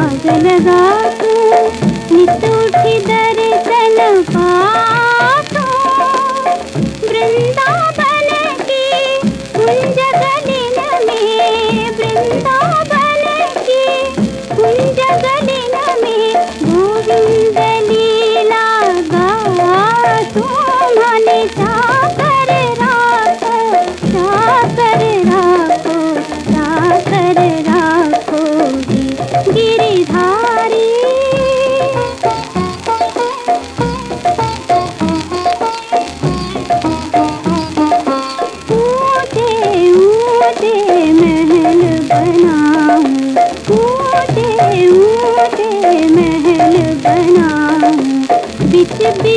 तुम बाग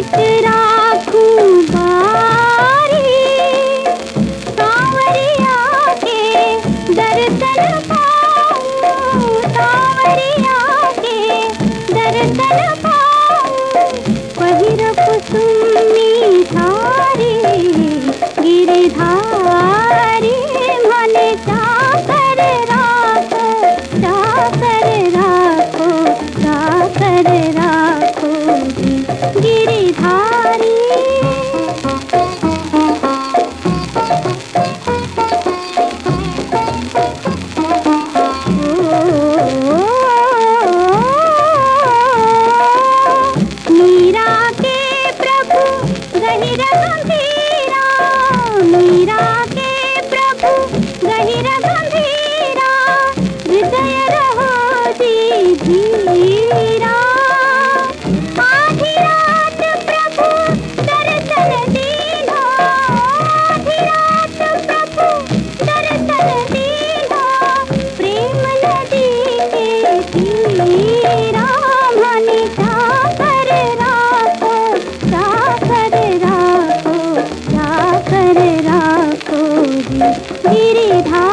इकरा तेरे धाम